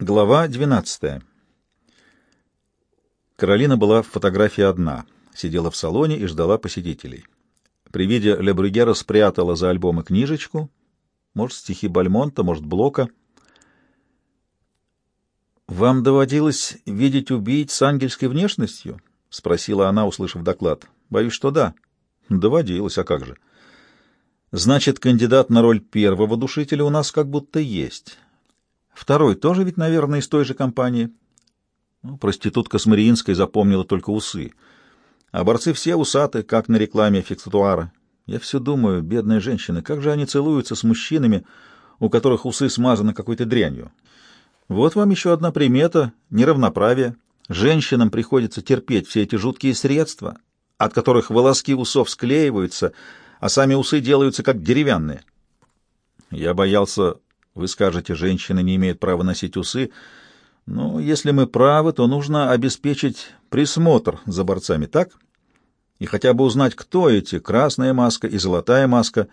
Глава 12. Каролина была в фотографии одна, сидела в салоне и ждала посетителей. При виде Ле спрятала за альбомы книжечку, может, стихи Бальмонта, может, Блока. «Вам доводилось видеть убийц с ангельской внешностью?» — спросила она, услышав доклад. «Боюсь, что да». «Доводилось, а как же?» «Значит, кандидат на роль первого душителя у нас как будто есть». Второй тоже ведь, наверное, из той же компании. Ну, проститутка с Мариинской запомнила только усы. А борцы все усаты, как на рекламе фиксатуара. Я все думаю, бедные женщины, как же они целуются с мужчинами, у которых усы смазаны какой-то дрянью. Вот вам еще одна примета — неравноправие. Женщинам приходится терпеть все эти жуткие средства, от которых волоски усов склеиваются, а сами усы делаются как деревянные. Я боялся, вы скажете, женщины не имеют права носить усы. Но если мы правы, то нужно обеспечить присмотр за борцами, так? И хотя бы узнать, кто эти, красная маска и золотая маска.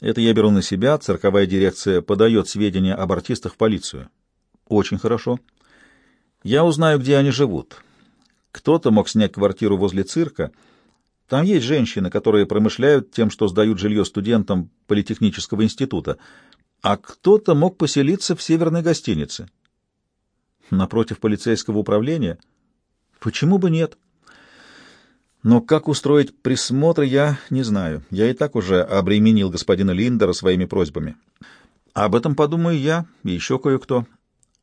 Это я беру на себя, цирковая дирекция подает сведения об артистах в полицию. Очень хорошо. Я узнаю, где они живут. Кто-то мог снять квартиру возле цирка. Там есть женщины, которые промышляют тем, что сдают жилье студентам политехнического института а кто-то мог поселиться в северной гостинице. Напротив полицейского управления? Почему бы нет? Но как устроить присмотр, я не знаю. Я и так уже обременил господина Линдера своими просьбами. Об этом подумаю я и еще кое-кто.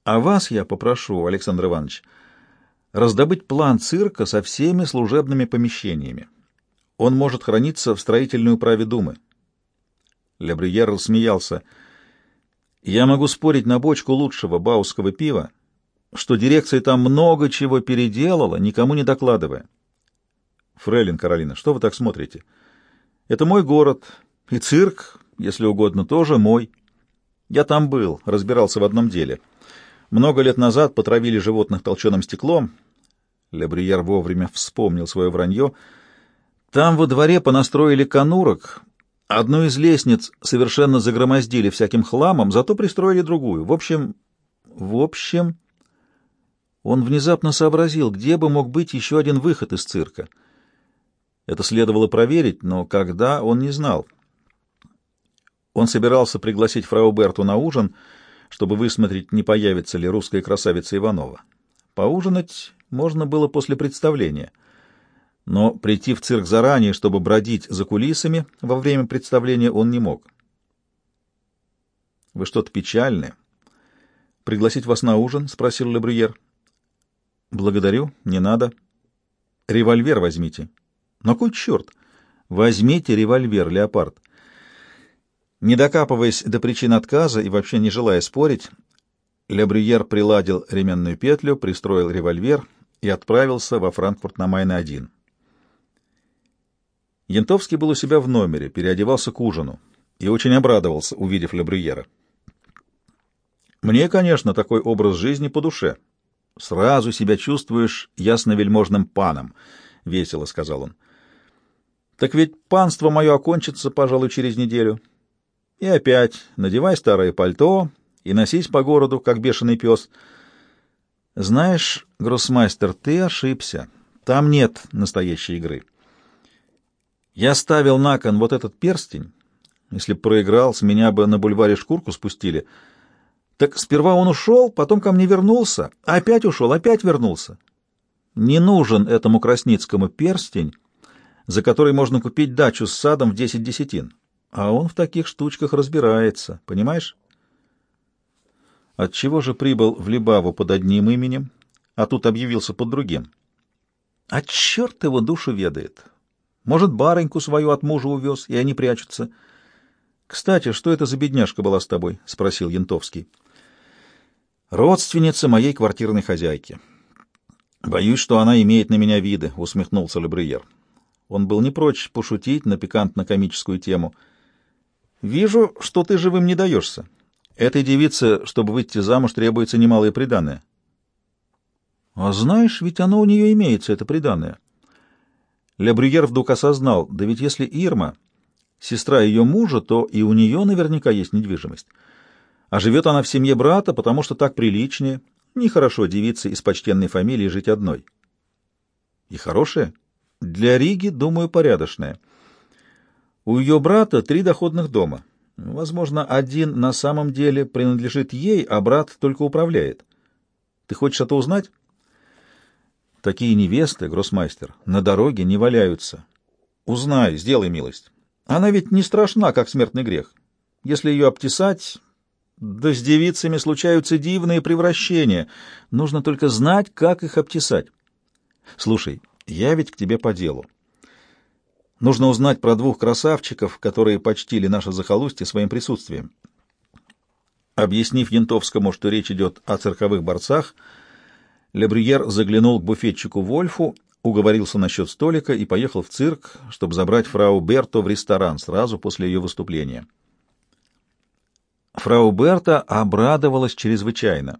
А вас я попрошу, Александр Иванович, раздобыть план цирка со всеми служебными помещениями. Он может храниться в строительной управе Думы. Лебриер рассмеялся — я могу спорить на бочку лучшего баусского пива, что дирекция там много чего переделала, никому не докладывая. Фрейлин Каролина, что вы так смотрите? Это мой город, и цирк, если угодно, тоже мой. Я там был, разбирался в одном деле. Много лет назад потравили животных толченым стеклом. Лебриер вовремя вспомнил свое вранье. Там во дворе понастроили конурок, Одну из лестниц совершенно загромоздили всяким хламом, зато пристроили другую. В общем... В общем... Он внезапно сообразил, где бы мог быть еще один выход из цирка. Это следовало проверить, но когда, он не знал. Он собирался пригласить фрау Берту на ужин, чтобы высмотреть, не появится ли русская красавица Иванова. Поужинать можно было после представления — но прийти в цирк заранее, чтобы бродить за кулисами во время представления, он не мог. «Вы что-то печальное. Пригласить вас на ужин?» — спросил Лебрюер. «Благодарю, не надо. Револьвер возьмите». «На кой черт? Возьмите револьвер, Леопард». Не докапываясь до причин отказа и вообще не желая спорить, Лебрюер приладил ременную петлю, пристроил револьвер и отправился во Франкфурт на Майна-1. Янтовский был у себя в номере, переодевался к ужину и очень обрадовался, увидев Лебрюера. «Мне, конечно, такой образ жизни по душе. Сразу себя чувствуешь ясновельможным паном», — весело сказал он. «Так ведь панство мое окончится, пожалуй, через неделю. И опять надевай старое пальто и носись по городу, как бешеный пес. Знаешь, гроссмайстер, ты ошибся. Там нет настоящей игры». Я ставил на кон вот этот перстень. Если б проиграл, с меня бы на бульваре шкурку спустили. Так сперва он ушел, потом ко мне вернулся, опять ушел, опять вернулся. Не нужен этому Красницкому перстень, за который можно купить дачу с садом в десять десятин. А он в таких штучках разбирается, понимаешь? Отчего же прибыл в Либаву под одним именем, а тут объявился под другим? А черт его душу ведает. Может, барыньку свою от мужа увез, и они прячутся. — Кстати, что это за бедняжка была с тобой? — спросил Янтовский. — Родственница моей квартирной хозяйки. — Боюсь, что она имеет на меня виды, — усмехнулся Лебриер. Он был не прочь пошутить на пикантно-комическую тему. — Вижу, что ты живым не даешься. Этой девице, чтобы выйти замуж, требуется немалое приданное. — А знаешь, ведь оно у нее имеется, это приданное. — Ле Брюер вдруг осознал, да ведь если Ирма, сестра ее мужа, то и у нее наверняка есть недвижимость. А живет она в семье брата, потому что так приличнее. Нехорошо девице из почтенной фамилии жить одной. И хорошая? Для Риги, думаю, порядочная. У ее брата три доходных дома. Возможно, один на самом деле принадлежит ей, а брат только управляет. Ты хочешь это узнать? Такие невесты, гроссмастер, на дороге не валяются. Узнай, сделай милость. Она ведь не страшна, как смертный грех. Если ее обтесать, да с девицами случаются дивные превращения. Нужно только знать, как их обтесать. Слушай, я ведь к тебе по делу. Нужно узнать про двух красавчиков, которые почтили наше захолустье своим присутствием. Объяснив Янтовскому, что речь идет о цирковых борцах, Лебрюер заглянул к буфетчику Вольфу, уговорился насчет столика и поехал в цирк, чтобы забрать фрау Берто в ресторан сразу после ее выступления. Фрау Берта обрадовалась чрезвычайно.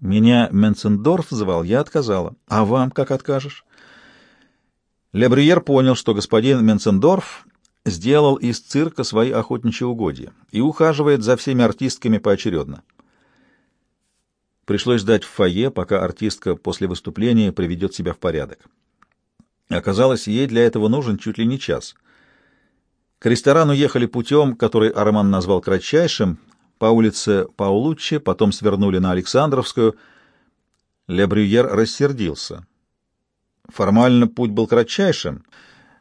Меня Менцендорф звал, я отказала. А вам как откажешь? Лебриер понял, что господин Менцендорф сделал из цирка свои охотничьи угодья и ухаживает за всеми артистками поочередно. Пришлось ждать в фойе, пока артистка после выступления приведет себя в порядок. Оказалось, ей для этого нужен чуть ли не час — к ресторану ехали путем, который Арман назвал кратчайшим, по улице Паулуччи, потом свернули на Александровскую. Ле Брюер рассердился. Формально путь был кратчайшим,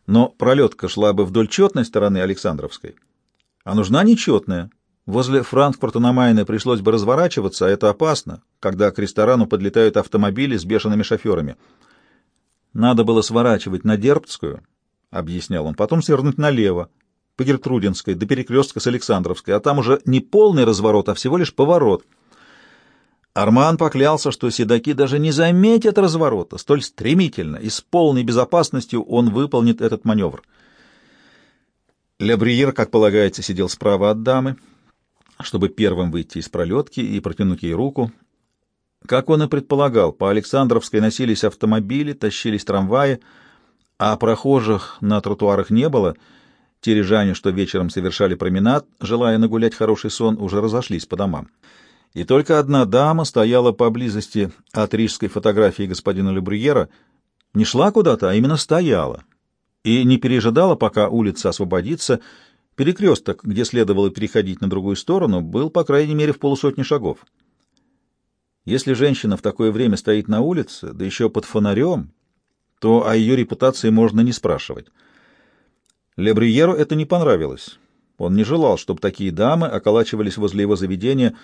но пролетка шла бы вдоль четной стороны Александровской. А нужна нечетная. Возле Франкфурта на Майне пришлось бы разворачиваться, а это опасно, когда к ресторану подлетают автомобили с бешеными шоферами. Надо было сворачивать на Дербцкую, — объяснял он, — потом свернуть налево, по Гертрудинской до перекрестка с Александровской, а там уже не полный разворот, а всего лишь поворот. Арман поклялся, что седаки даже не заметят разворота, столь стремительно и с полной безопасностью он выполнит этот маневр. Лебриер, как полагается, сидел справа от дамы, чтобы первым выйти из пролетки и протянуть ей руку. Как он и предполагал, по Александровской носились автомобили, тащились трамваи, а прохожих на тротуарах не было — те рижане, что вечером совершали променад, желая нагулять хороший сон, уже разошлись по домам. И только одна дама стояла поблизости от рижской фотографии господина Лебрюера, не шла куда-то, а именно стояла, и не пережидала, пока улица освободится. Перекресток, где следовало переходить на другую сторону, был, по крайней мере, в полусотни шагов. Если женщина в такое время стоит на улице, да еще под фонарем, то о ее репутации можно не спрашивать. Лебриеру это не понравилось. Он не желал, чтобы такие дамы околачивались возле его заведения.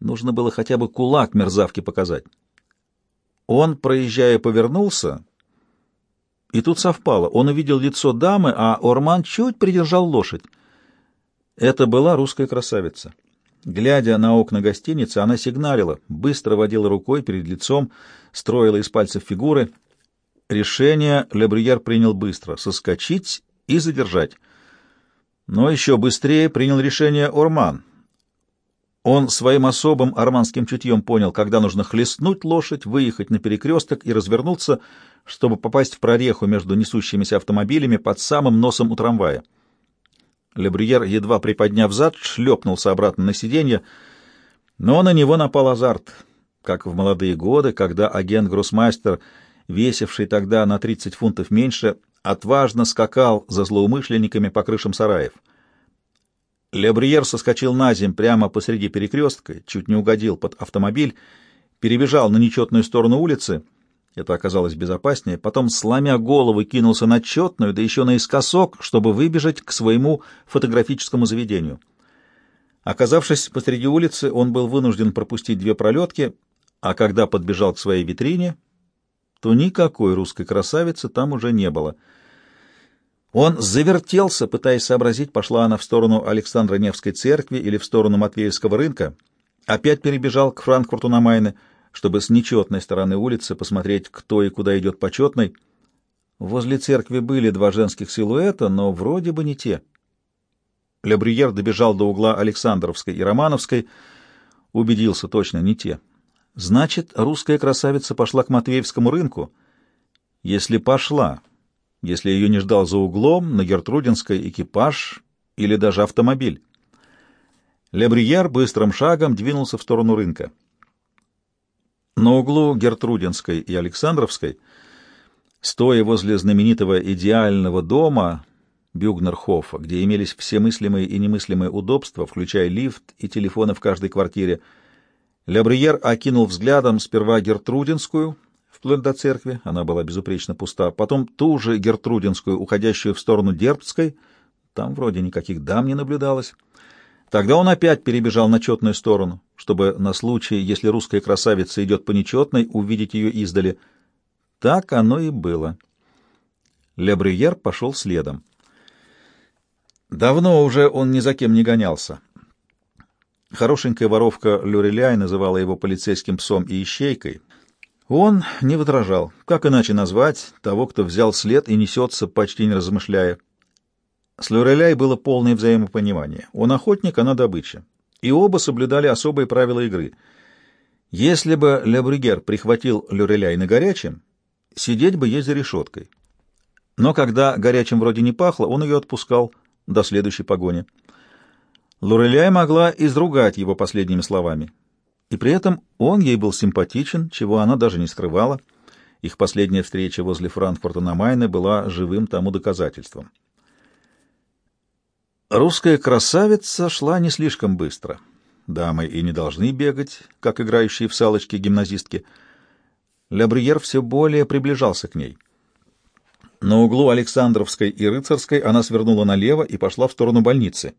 Нужно было хотя бы кулак мерзавки показать. Он, проезжая, повернулся, и тут совпало. Он увидел лицо дамы, а Орман чуть придержал лошадь. Это была русская красавица. Глядя на окна гостиницы, она сигналила, быстро водила рукой перед лицом, строила из пальцев фигуры. Решение Лебрюер принял быстро — соскочить и задержать. Но еще быстрее принял решение Орман. Он своим особым арманским чутьем понял, когда нужно хлестнуть лошадь, выехать на перекресток и развернуться, чтобы попасть в прореху между несущимися автомобилями под самым носом у трамвая. Лебрюер, едва приподняв зад, шлепнулся обратно на сиденье, но на него напал азарт, как в молодые годы, когда агент-гроссмастер, весивший тогда на 30 фунтов меньше, отважно скакал за злоумышленниками по крышам сараев. Лебриер соскочил на земь прямо посреди перекрестка, чуть не угодил под автомобиль, перебежал на нечетную сторону улицы, это оказалось безопаснее, потом, сломя голову, кинулся на четную, да еще наискосок, чтобы выбежать к своему фотографическому заведению. Оказавшись посреди улицы, он был вынужден пропустить две пролетки, а когда подбежал к своей витрине, то никакой русской красавицы там уже не было — он завертелся, пытаясь сообразить, пошла она в сторону Александра Невской церкви или в сторону Матвеевского рынка, опять перебежал к Франкфурту на Майне, чтобы с нечетной стороны улицы посмотреть, кто и куда идет почетный. Возле церкви были два женских силуэта, но вроде бы не те. Лебрюер добежал до угла Александровской и Романовской, убедился точно, не те. Значит, русская красавица пошла к Матвеевскому рынку. Если пошла, если ее не ждал за углом, на Гертрудинской экипаж или даже автомобиль. Лебрияр быстрым шагом двинулся в сторону рынка. На углу Гертрудинской и Александровской, стоя возле знаменитого идеального дома Бюгнерхофа, где имелись все мыслимые и немыслимые удобства, включая лифт и телефоны в каждой квартире, Лебриер окинул взглядом сперва Гертрудинскую, вплоть до церкви, она была безупречно пуста, потом ту же Гертрудинскую, уходящую в сторону Дербцкой, там вроде никаких дам не наблюдалось. Тогда он опять перебежал на четную сторону, чтобы на случай, если русская красавица идет по нечетной, увидеть ее издали. Так оно и было. Лебрюер пошел следом. Давно уже он ни за кем не гонялся. Хорошенькая воровка Люреляй называла его полицейским псом и ищейкой. Он не возражал. Как иначе назвать того, кто взял след и несется, почти не размышляя? С Люреляй было полное взаимопонимание. Он охотник, она добыча. И оба соблюдали особые правила игры. Если бы Лебрюгер прихватил Люреляй на горячем, сидеть бы ей за решеткой. Но когда горячим вроде не пахло, он ее отпускал до следующей погони. Лореляй могла изругать его последними словами. И при этом он ей был симпатичен, чего она даже не скрывала. Их последняя встреча возле Франкфурта на Майне была живым тому доказательством. Русская красавица шла не слишком быстро. Дамы и не должны бегать, как играющие в салочки гимназистки. Лябриер все более приближался к ней. На углу Александровской и Рыцарской она свернула налево и пошла в сторону больницы.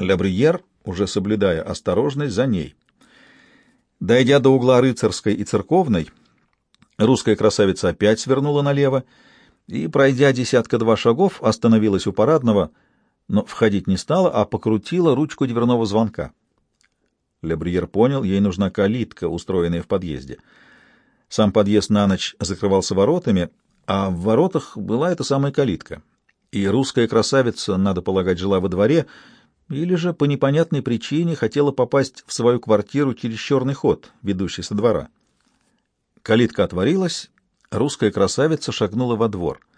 Лябриер, уже соблюдая осторожность, за ней. Дойдя до угла Рыцарской и Церковной, русская красавица опять свернула налево и, пройдя десятка-два шагов, остановилась у парадного — но входить не стала, а покрутила ручку дверного звонка. Лебриер понял, ей нужна калитка, устроенная в подъезде. Сам подъезд на ночь закрывался воротами, а в воротах была эта самая калитка. И русская красавица, надо полагать, жила во дворе, или же по непонятной причине хотела попасть в свою квартиру через черный ход, ведущий со двора. Калитка отворилась, русская красавица шагнула во двор —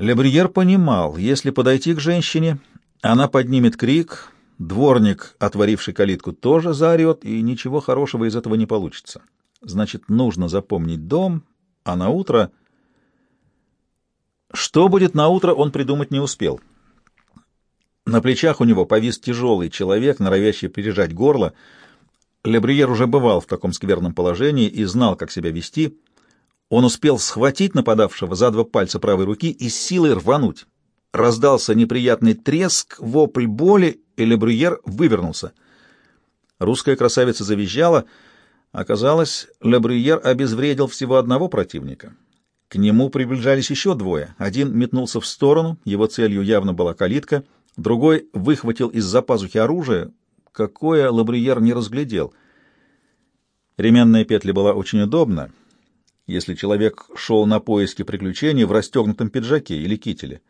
Лебриер понимал, если подойти к женщине, она поднимет крик, дворник, отворивший калитку, тоже заорет, и ничего хорошего из этого не получится. Значит, нужно запомнить дом, а на утро... Что будет на утро, он придумать не успел. На плечах у него повис тяжелый человек, норовящий пережать горло. Лебриер уже бывал в таком скверном положении и знал, как себя вести — он успел схватить нападавшего за два пальца правой руки и с силой рвануть. Раздался неприятный треск, вопль боли, и Лебрюер вывернулся. Русская красавица завизжала. Оказалось, Лебрюер обезвредил всего одного противника. К нему приближались еще двое. Один метнулся в сторону, его целью явно была калитка, другой выхватил из-за пазухи оружие, какое Лабриер не разглядел. Ременная петля была очень удобна, если человек шел на поиски приключений в расстегнутом пиджаке или кителе.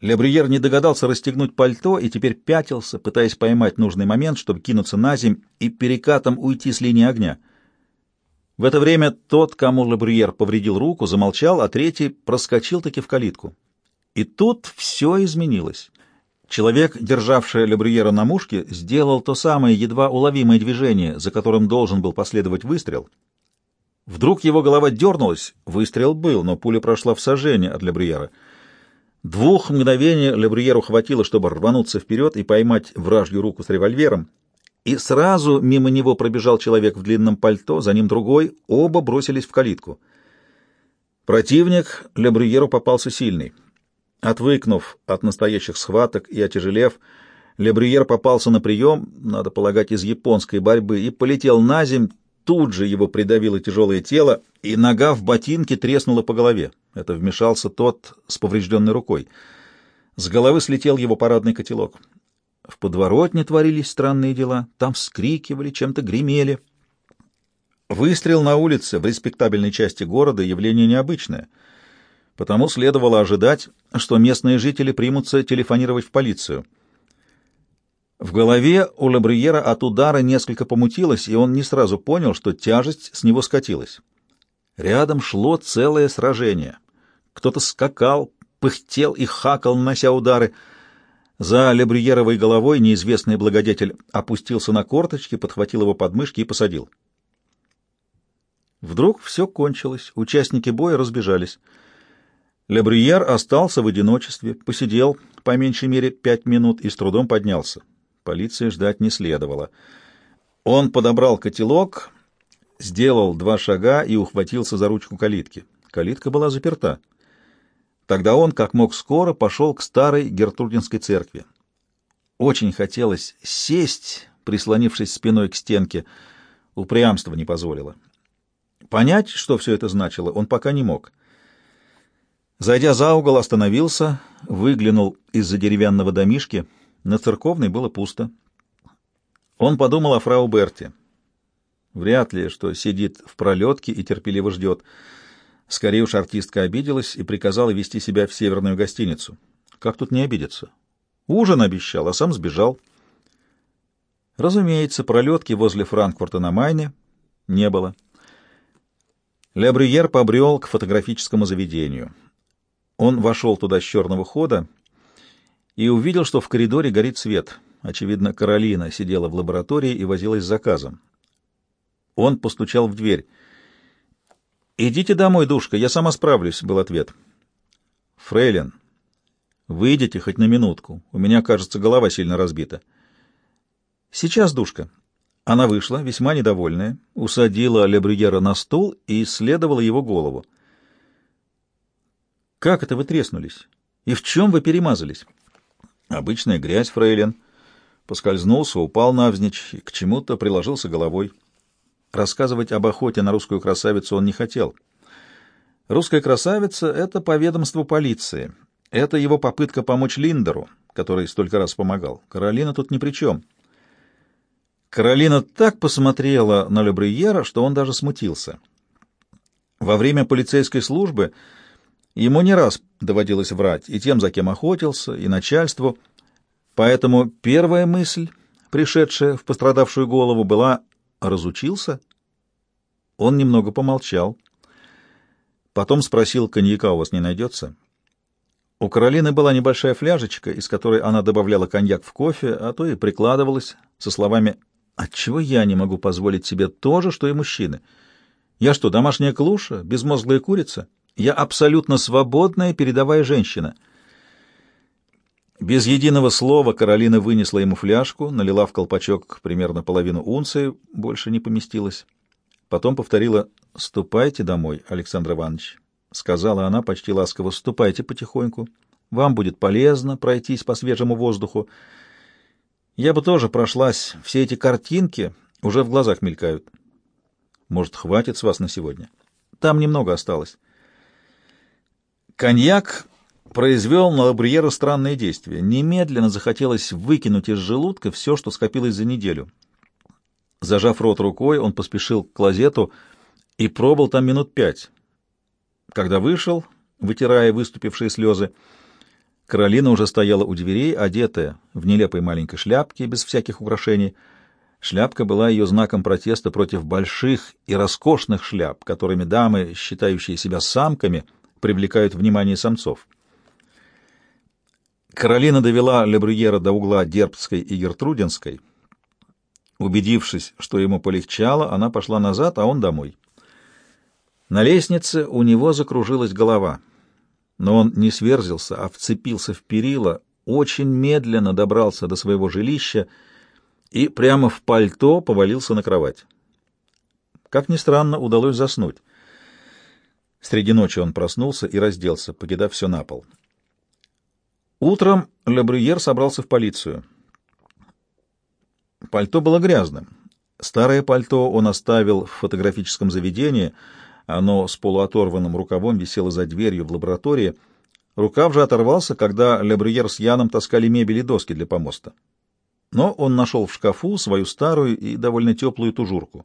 Лебриер не догадался расстегнуть пальто и теперь пятился, пытаясь поймать нужный момент, чтобы кинуться на земь и перекатом уйти с линии огня. В это время тот, кому Лебриер повредил руку, замолчал, а третий проскочил-таки в калитку. И тут все изменилось. Человек, державший Лебриера на мушке, сделал то самое едва уловимое движение, за которым должен был последовать выстрел — Вдруг его голова дернулась, выстрел был, но пуля прошла в сожжение от Лебриера. Двух мгновений Лебриеру хватило, чтобы рвануться вперед и поймать вражью руку с револьвером, и сразу мимо него пробежал человек в длинном пальто, за ним другой, оба бросились в калитку. Противник Лебриеру попался сильный. Отвыкнув от настоящих схваток и отяжелев, Лебриер попался на прием, надо полагать, из японской борьбы, и полетел на земь, Тут же его придавило тяжелое тело, и нога в ботинке треснула по голове. Это вмешался тот с поврежденной рукой. С головы слетел его парадный котелок. В подворотне творились странные дела. Там вскрикивали, чем-то гремели. Выстрел на улице в респектабельной части города — явление необычное. Потому следовало ожидать, что местные жители примутся телефонировать в полицию — в голове у Лабриера от удара несколько помутилось, и он не сразу понял, что тяжесть с него скатилась. Рядом шло целое сражение. Кто-то скакал, пыхтел и хакал, нанося удары. За Лебрюеровой головой неизвестный благодетель опустился на корточки, подхватил его подмышки и посадил. Вдруг все кончилось, участники боя разбежались. Лебрюер остался в одиночестве, посидел по меньшей мере пять минут и с трудом поднялся. Полиции ждать не следовало. Он подобрал котелок, сделал два шага и ухватился за ручку калитки. Калитка была заперта. Тогда он, как мог скоро, пошел к старой Гертрудинской церкви. Очень хотелось сесть, прислонившись спиной к стенке. Упрямство не позволило. Понять, что все это значило, он пока не мог. Зайдя за угол, остановился, выглянул из-за деревянного домишки. На церковной было пусто. Он подумал о фрау Берте. Вряд ли, что сидит в пролетке и терпеливо ждет. Скорее уж артистка обиделась и приказала вести себя в северную гостиницу. Как тут не обидеться? Ужин обещал, а сам сбежал. Разумеется, пролетки возле Франкфурта на Майне не было. Ле Брюер побрел к фотографическому заведению. Он вошел туда с черного хода и увидел, что в коридоре горит свет. Очевидно, Каролина сидела в лаборатории и возилась с заказом. Он постучал в дверь. «Идите домой, душка, я сама справлюсь», — был ответ. «Фрейлин, выйдите хоть на минутку. У меня, кажется, голова сильно разбита». «Сейчас, душка». Она вышла, весьма недовольная, усадила Лебрюера на стул и исследовала его голову. «Как это вы треснулись? И в чем вы перемазались?» «Обычная грязь, фрейлин». Поскользнулся, упал навзничь и к чему-то приложился головой. Рассказывать об охоте на русскую красавицу он не хотел. Русская красавица — это по ведомству полиции. Это его попытка помочь Линдеру, который столько раз помогал. Каролина тут ни при чем. Каролина так посмотрела на Лебрюера, что он даже смутился. Во время полицейской службы ему не раз доводилось врать и тем, за кем охотился, и начальству. Поэтому первая мысль, пришедшая в пострадавшую голову, была Разучился? Он немного помолчал. Потом спросил, коньяка у вас не найдется? У Каролины была небольшая фляжечка, из которой она добавляла коньяк в кофе, а то и прикладывалась со словами «Отчего я не могу позволить себе то же, что и мужчины? Я что, домашняя клуша, безмозглая курица? Я абсолютно свободная передовая женщина». Без единого слова Каролина вынесла ему фляжку, налила в колпачок примерно половину унции, больше не поместилось. Потом повторила «Ступайте домой, Александр Иванович», — сказала она почти ласково, — «ступайте потихоньку. Вам будет полезно пройтись по свежему воздуху. Я бы тоже прошлась, все эти картинки уже в глазах мелькают. Может, хватит с вас на сегодня? Там немного осталось». Коньяк произвел на Лабриера странное действие. Немедленно захотелось выкинуть из желудка все, что скопилось за неделю. Зажав рот рукой, он поспешил к клозету и пробыл там минут пять. Когда вышел, вытирая выступившие слезы, Каролина уже стояла у дверей, одетая в нелепой маленькой шляпке, без всяких украшений. Шляпка была ее знаком протеста против больших и роскошных шляп, которыми дамы, считающие себя самками, привлекают внимание самцов. Каролина довела Лебрюера до угла Дербской и Гертрудинской. Убедившись, что ему полегчало, она пошла назад, а он домой. На лестнице у него закружилась голова, но он не сверзился, а вцепился в перила, очень медленно добрался до своего жилища и прямо в пальто повалился на кровать. Как ни странно, удалось заснуть. Среди ночи он проснулся и разделся, покидав все на пол. Утром Лебрюер собрался в полицию. Пальто было грязным. Старое пальто он оставил в фотографическом заведении, оно с полуоторванным рукавом висело за дверью в лаборатории. Рукав же оторвался, когда Лебрюер с Яном таскали мебель и доски для помоста. Но он нашел в шкафу свою старую и довольно теплую тужурку.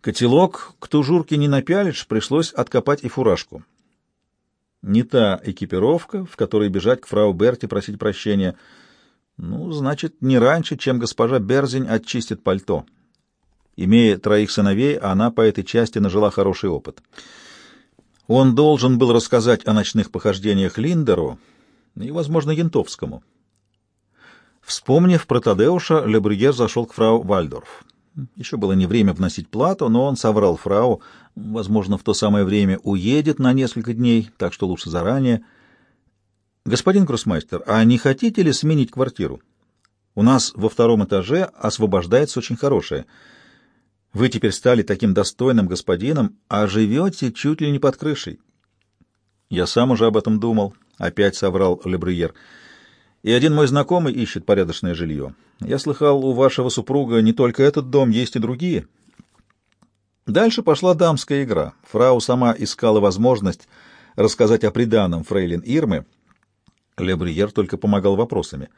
Котелок к тужурке не напялишь, пришлось откопать и фуражку. Не та экипировка, в которой бежать к фрау Берти просить прощения. Ну, значит, не раньше, чем госпожа Берзень очистит пальто. Имея троих сыновей, она по этой части нажила хороший опыт. Он должен был рассказать о ночных похождениях Линдеру и, возможно, Янтовскому. Вспомнив про Тадеуша, Лебрюер зашел к фрау Вальдорф. Еще было не время вносить плату, но он соврал фрау, возможно, в то самое время уедет на несколько дней, так что лучше заранее. «Господин Гроссмайстер, а не хотите ли сменить квартиру? У нас во втором этаже освобождается очень хорошая. Вы теперь стали таким достойным господином, а живете чуть ли не под крышей». «Я сам уже об этом думал», — опять соврал Лебрюер. «И один мой знакомый ищет порядочное жилье. Я слыхал, у вашего супруга не только этот дом, есть и другие». Дальше пошла дамская игра. Фрау сама искала возможность рассказать о приданом фрейлин Ирмы. Лебриер только помогал вопросами.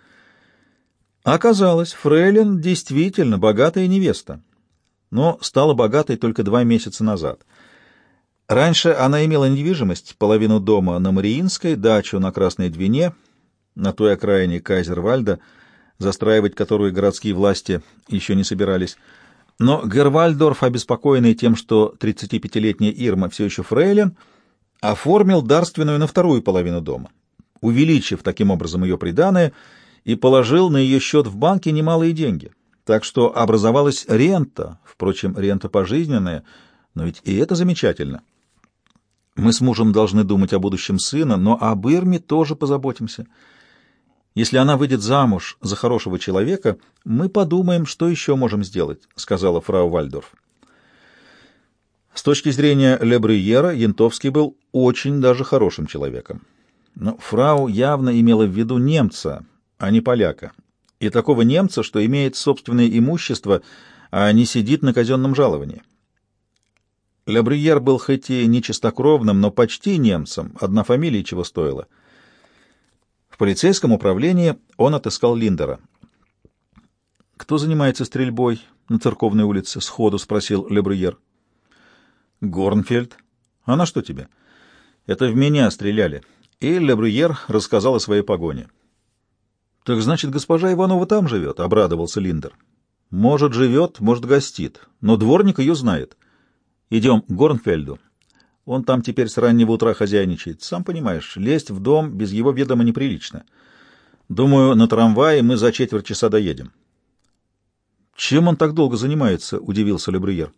Оказалось, фрейлин действительно богатая невеста, но стала богатой только два месяца назад. Раньше она имела недвижимость, половину дома на Мариинской, дачу на Красной Двине, на той окраине Кайзервальда, застраивать которую городские власти еще не собирались. Но Гервальдорф, обеспокоенный тем, что 35-летняя Ирма все еще фрейлин, оформил дарственную на вторую половину дома, увеличив таким образом ее приданое и положил на ее счет в банке немалые деньги. Так что образовалась рента, впрочем, рента пожизненная, но ведь и это замечательно. Мы с мужем должны думать о будущем сына, но об Ирме тоже позаботимся. Если она выйдет замуж за хорошего человека, мы подумаем, что еще можем сделать, — сказала фрау Вальдорф. С точки зрения Лебрюера, Янтовский был очень даже хорошим человеком. Но фрау явно имела в виду немца, а не поляка. И такого немца, что имеет собственное имущество, а не сидит на казенном жаловании. Лебрюер был хоть и не чистокровным, но почти немцем, одна фамилия чего стоила — в полицейском управлении он отыскал Линдера. «Кто занимается стрельбой на церковной улице?» — сходу спросил Лебрюер. «Горнфельд. А на что тебе?» «Это в меня стреляли». И Лебрюер рассказал о своей погоне. «Так значит, госпожа Иванова там живет?» — обрадовался Линдер. «Может, живет, может, гостит, но дворник ее знает. Идем к Горнфельду. Он там теперь с раннего утра хозяйничает. Сам понимаешь, лезть в дом без его ведома неприлично. Думаю, на трамвае мы за четверть часа доедем. Чем он так долго занимается? удивился Лебрюер.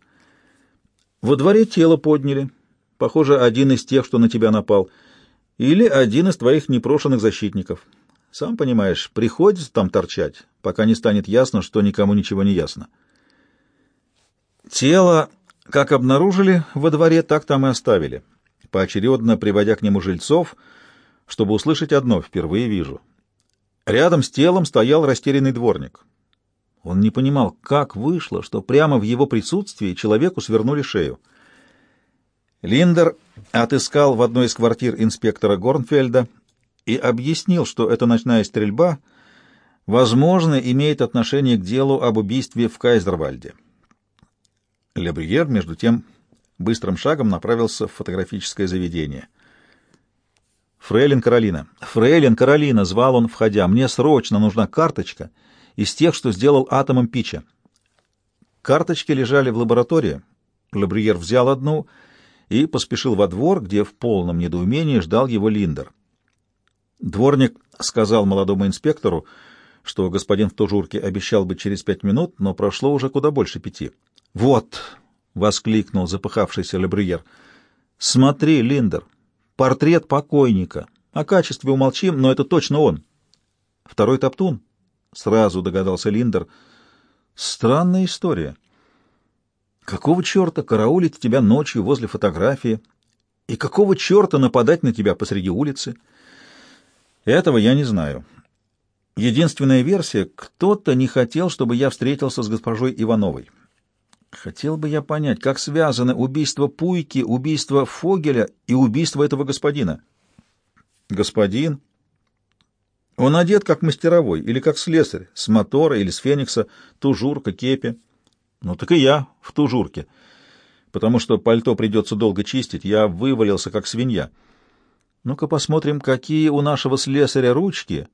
Во дворе тело подняли. Похоже, один из тех, что на тебя напал. Или один из твоих непрошенных защитников. Сам понимаешь, приходится там торчать, пока не станет ясно, что никому ничего не ясно. Тело как обнаружили во дворе, так там и оставили, поочередно приводя к нему жильцов, чтобы услышать одно «впервые вижу». Рядом с телом стоял растерянный дворник. Он не понимал, как вышло, что прямо в его присутствии человеку свернули шею. Линдер отыскал в одной из квартир инспектора Горнфельда и объяснил, что эта ночная стрельба, возможно, имеет отношение к делу об убийстве в Кайзервальде. Лебрюер, между тем, быстрым шагом направился в фотографическое заведение. «Фрейлин Каролина! Фрейлин Каролина!» — звал он, входя. «Мне срочно нужна карточка из тех, что сделал атомом Пича». Карточки лежали в лаборатории. Лебрюер взял одну и поспешил во двор, где в полном недоумении ждал его Линдер. Дворник сказал молодому инспектору, что господин в тужурке обещал быть через пять минут, но прошло уже куда больше пяти. «Вот!» — воскликнул запыхавшийся Лебрюер. «Смотри, Линдер, портрет покойника. О качестве умолчим, но это точно он». «Второй топтун?» — сразу догадался Линдер. «Странная история. Какого черта караулить тебя ночью возле фотографии? И какого черта нападать на тебя посреди улицы?» «Этого я не знаю». Единственная версия — кто-то не хотел, чтобы я встретился с госпожой Ивановой. Хотел бы я понять, как связаны убийство Пуйки, убийство Фогеля и убийство этого господина. Господин? Он одет как мастеровой или как слесарь, с мотора или с феникса, тужурка, кепи. Ну так и я в тужурке, потому что пальто придется долго чистить, я вывалился как свинья. Ну-ка посмотрим, какие у нашего слесаря ручки.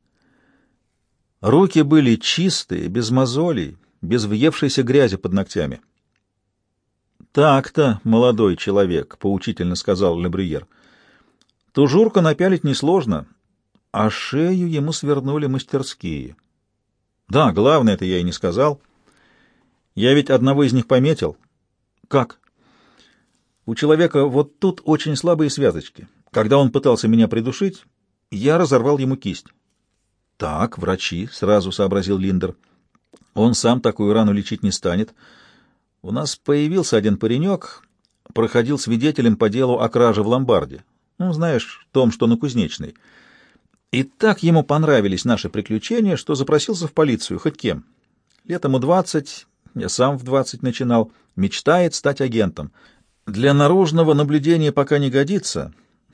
Руки были чистые, без мозолей, без въевшейся грязи под ногтями. «Так-то, молодой человек», — поучительно сказал Лебрюер. «Тужурка напялить несложно, а шею ему свернули мастерские. Да, главное это я и не сказал. Я ведь одного из них пометил. Как? У человека вот тут очень слабые связочки. Когда он пытался меня придушить, я разорвал ему кисть. Так, врачи, сразу сообразил Линдер. Он сам такую рану лечить не станет. У нас появился один паренек, проходил свидетелем по делу о краже в ломбарде. Ну, знаешь, том, что на Кузнечной. И так ему понравились наши приключения, что запросился в полицию, хоть кем. Лет ему двадцать, я сам в двадцать начинал, мечтает стать агентом. Для наружного наблюдения пока не годится.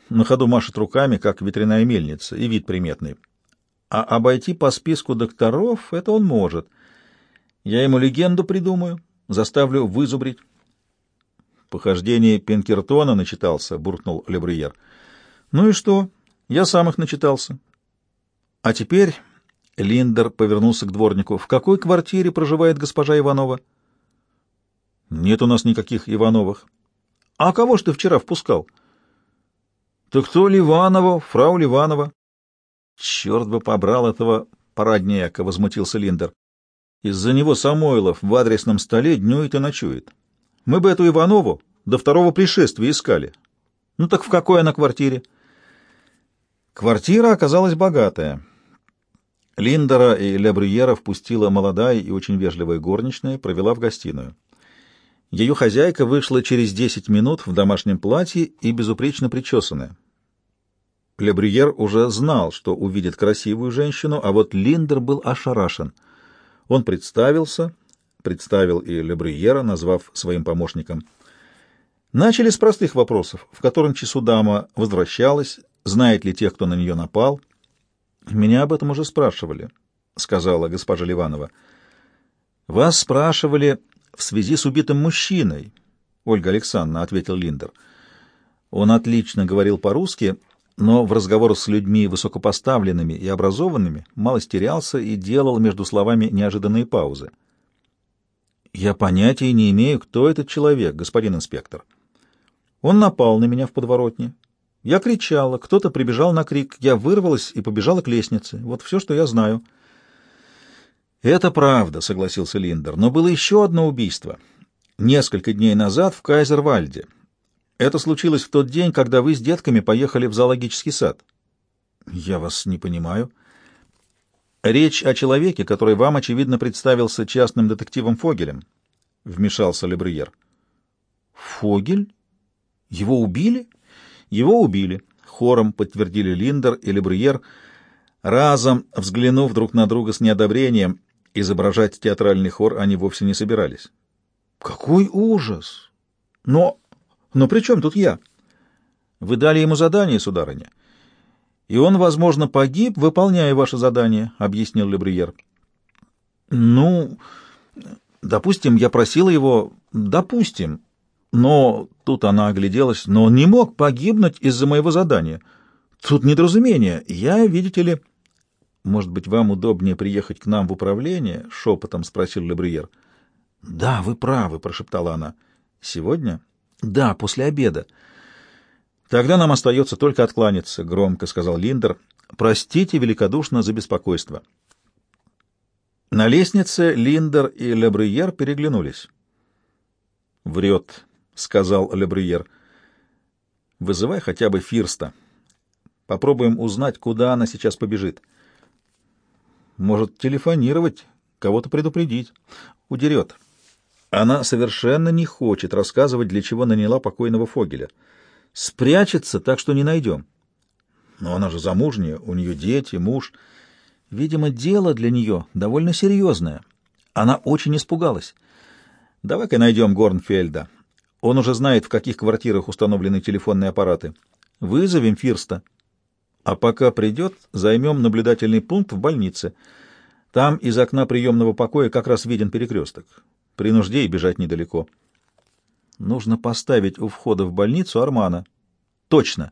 На ходу машет руками, как ветряная мельница, и вид приметный. А обойти по списку докторов — это он может. Я ему легенду придумаю, заставлю вызубрить. Похождение Пинкертона начитался, — буркнул Лебрюер. Ну и что? Я сам их начитался. А теперь Линдер повернулся к дворнику. В какой квартире проживает госпожа Иванова? Нет у нас никаких Ивановых. А кого ж ты вчера впускал? Так то Ливанова, фрау Ливанова. Черт бы побрал этого парадняка, возмутился Линдер. Из-за него Самойлов в адресном столе днюет и ночует. Мы бы эту Иванову до второго пришествия искали. Ну так в какой она квартире? Квартира оказалась богатая. Линдера и Лебрюера впустила молодая и очень вежливая горничная, провела в гостиную. Ее хозяйка вышла через десять минут в домашнем платье и безупречно причесанная. Лебрюер уже знал, что увидит красивую женщину, а вот Линдер был ошарашен. Он представился, представил и Лебрюера, назвав своим помощником. Начали с простых вопросов, в котором часу дама возвращалась, знает ли тех, кто на нее напал. «Меня об этом уже спрашивали», — сказала госпожа Ливанова. «Вас спрашивали в связи с убитым мужчиной», — Ольга Александровна ответил Линдер. Он отлично говорил по-русски, но в разговорах с людьми высокопоставленными и образованными мало стерялся и делал между словами неожиданные паузы. «Я понятия не имею, кто этот человек, господин инспектор. Он напал на меня в подворотне. Я кричала, кто-то прибежал на крик, я вырвалась и побежала к лестнице. Вот все, что я знаю. Это правда, согласился Линдер, но было еще одно убийство. Несколько дней назад в Кайзервальде. Это случилось в тот день, когда вы с детками поехали в зоологический сад. Я вас не понимаю. Речь о человеке, который вам, очевидно, представился частным детективом Фогелем, — вмешался Лебрюер. Фогель? Его убили? — его убили. Хором подтвердили Линдер и Лебрюер, разом взглянув друг на друга с неодобрением. Изображать театральный хор они вовсе не собирались. «Какой ужас! Но... но при чем тут я? Вы дали ему задание, сударыня, и он, возможно, погиб, выполняя ваше задание», — объяснил Лебрюер. «Ну, допустим, я просила его... Допустим, но тут она огляделась, но он не мог погибнуть из-за моего задания. Тут недоразумение. Я, видите ли... Может быть, вам удобнее приехать к нам в управление? Шепотом спросил Лебрюер. Да, вы правы, прошептала она. Сегодня? Да, после обеда. Тогда нам остается только откланяться, громко сказал Линдер. Простите великодушно за беспокойство. На лестнице Линдер и Лебрюер переглянулись. Врет, — сказал Лебрюер. «Вызывай хотя бы Фирста. Попробуем узнать, куда она сейчас побежит. Может, телефонировать, кого-то предупредить. Удерет. Она совершенно не хочет рассказывать, для чего наняла покойного Фогеля. Спрячется, так что не найдем. Но она же замужняя, у нее дети, муж. Видимо, дело для нее довольно серьезное. Она очень испугалась. Давай-ка найдем Горнфельда. Он уже знает, в каких квартирах установлены телефонные аппараты. Вызовем Фирста. А пока придет, займем наблюдательный пункт в больнице. Там из окна приемного покоя как раз виден перекресток. При нужде и бежать недалеко. Нужно поставить у входа в больницу Армана. Точно.